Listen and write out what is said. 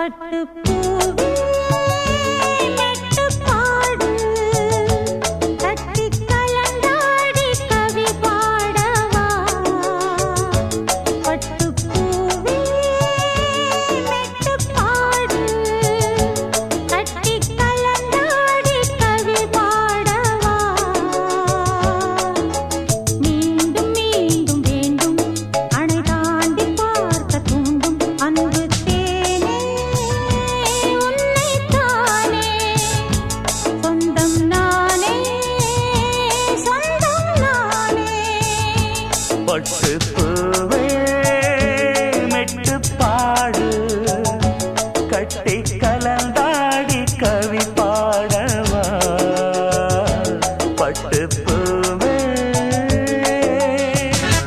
பட்டு பூவே பட்டு பூவே மெட்டு பாடு. கட்டி கலந்தாடி கவி பாடவா. பட்டு பூவே